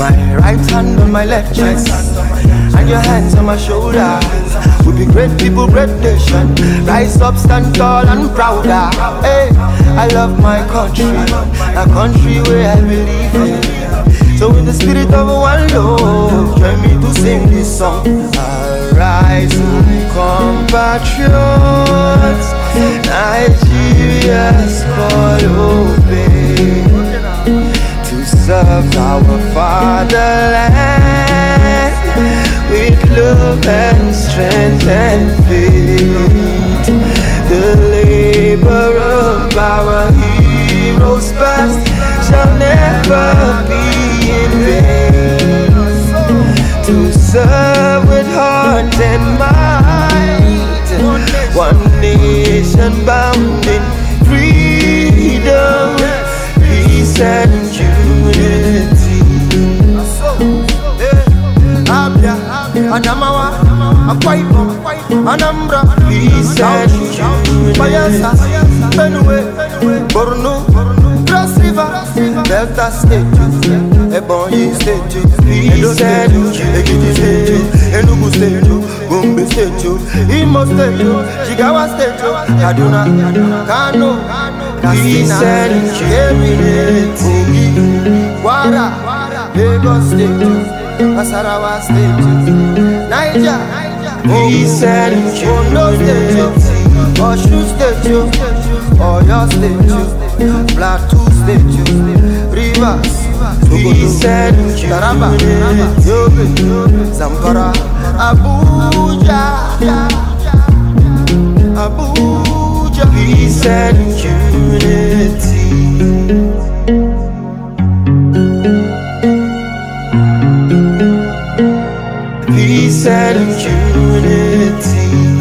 on my left chest, and your hands on my shoulder. We be great people, great nation. Rise up, stand tall and prouder. Hey, I love my country, a country where I believe in. So in the spirit of one love, join me to sing this song. Arise, compatriots, Nigeria's our fatherland with love and strength and faith. The labor of our heroes past shall never be Adamawa, Akwa Ibom, Anambra, Peace and Bayelsa, Benue, Borno, Cross River, Delta State, State, State, State, State, Imo State, State, Kaduna, Kano, Lagos State. State, Niger, East and Ondo State, Osun State, Oyo State, Plateau State, Rivers, and Taraba, Yobe, Zamfara, Abuja, Abuja, Said in unity.